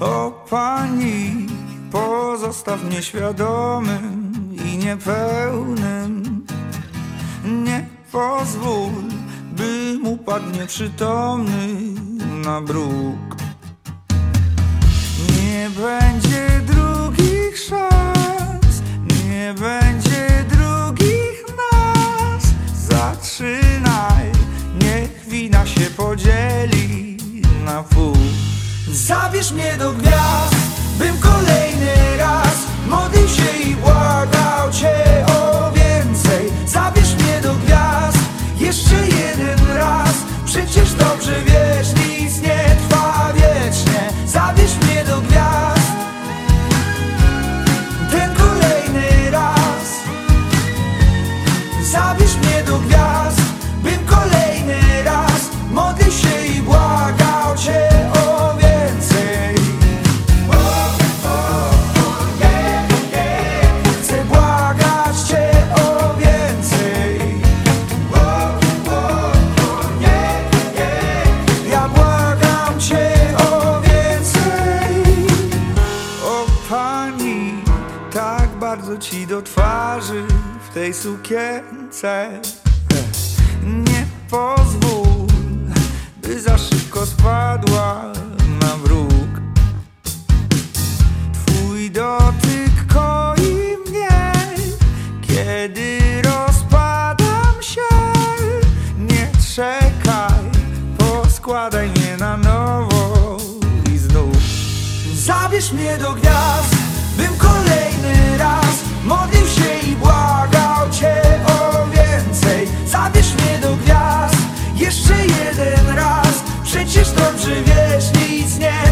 O pani, pozostaw mnie świadomym i niepełnym. Nie pozwól, bym upadł nieprzytomny na bruk. Nie będzie drugich szans, nie będzie drugich nas. Zaczynaj, niech wina się podzieli. Zabierz mnie do gwiazd. bardzo ci do twarzy w tej sukience. Nie pozwól, by za szybko spadła na wróg. Twój dotyk koi mnie, kiedy rozpadam się. Nie czekaj, poskładaj mnie na nowo i znów. Zabierz mnie do gwiazd jeden raz. Przecież dobrze wiesz, nic nie